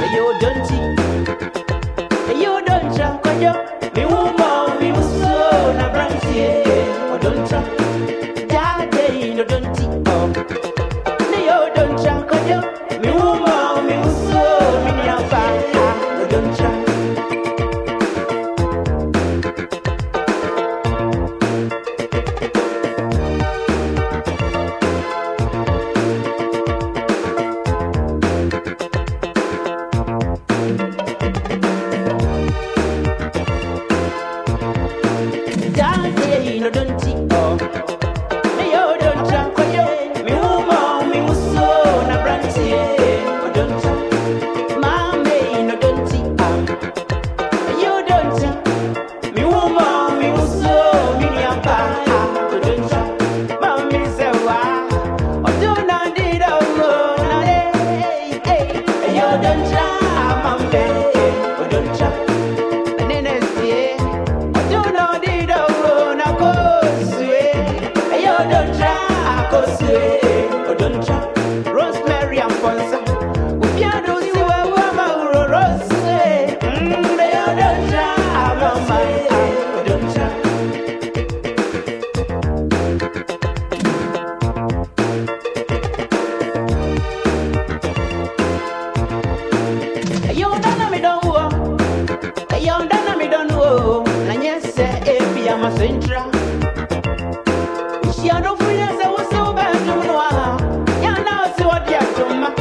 Hey, yo, don't see. Hey, yo, don't jump, me woman.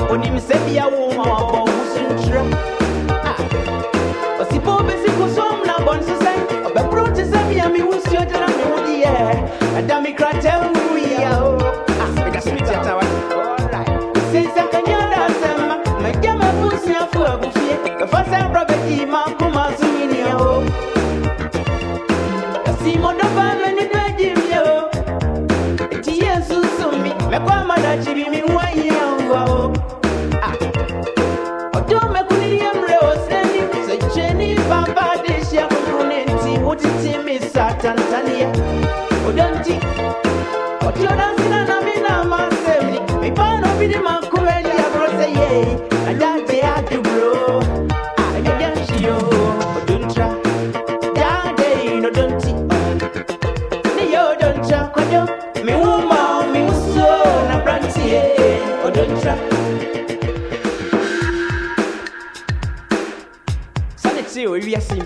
Onimsebia wo Jordan Sinanamina me yeah. sɛde kyerɛ ɔwiase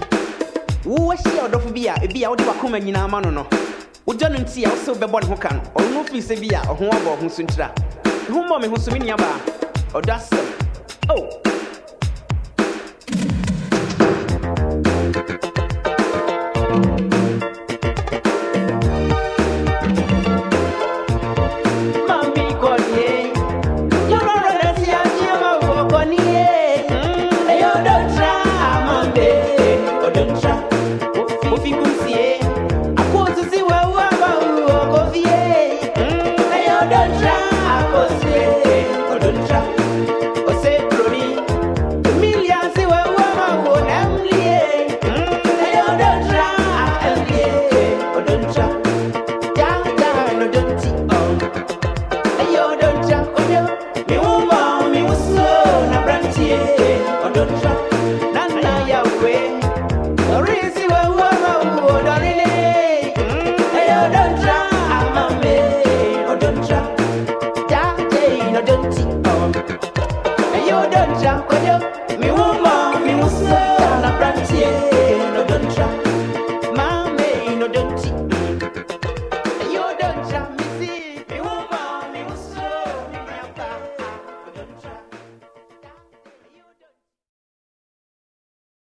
mu wowahyia ɔdɔfo bi a ebi a wode wakoma nyinaa ma no no. Wogya no nti a wo sɛ wobɛbɔ ne ho ka no ɔno oh. don't jump, on you. Me woman.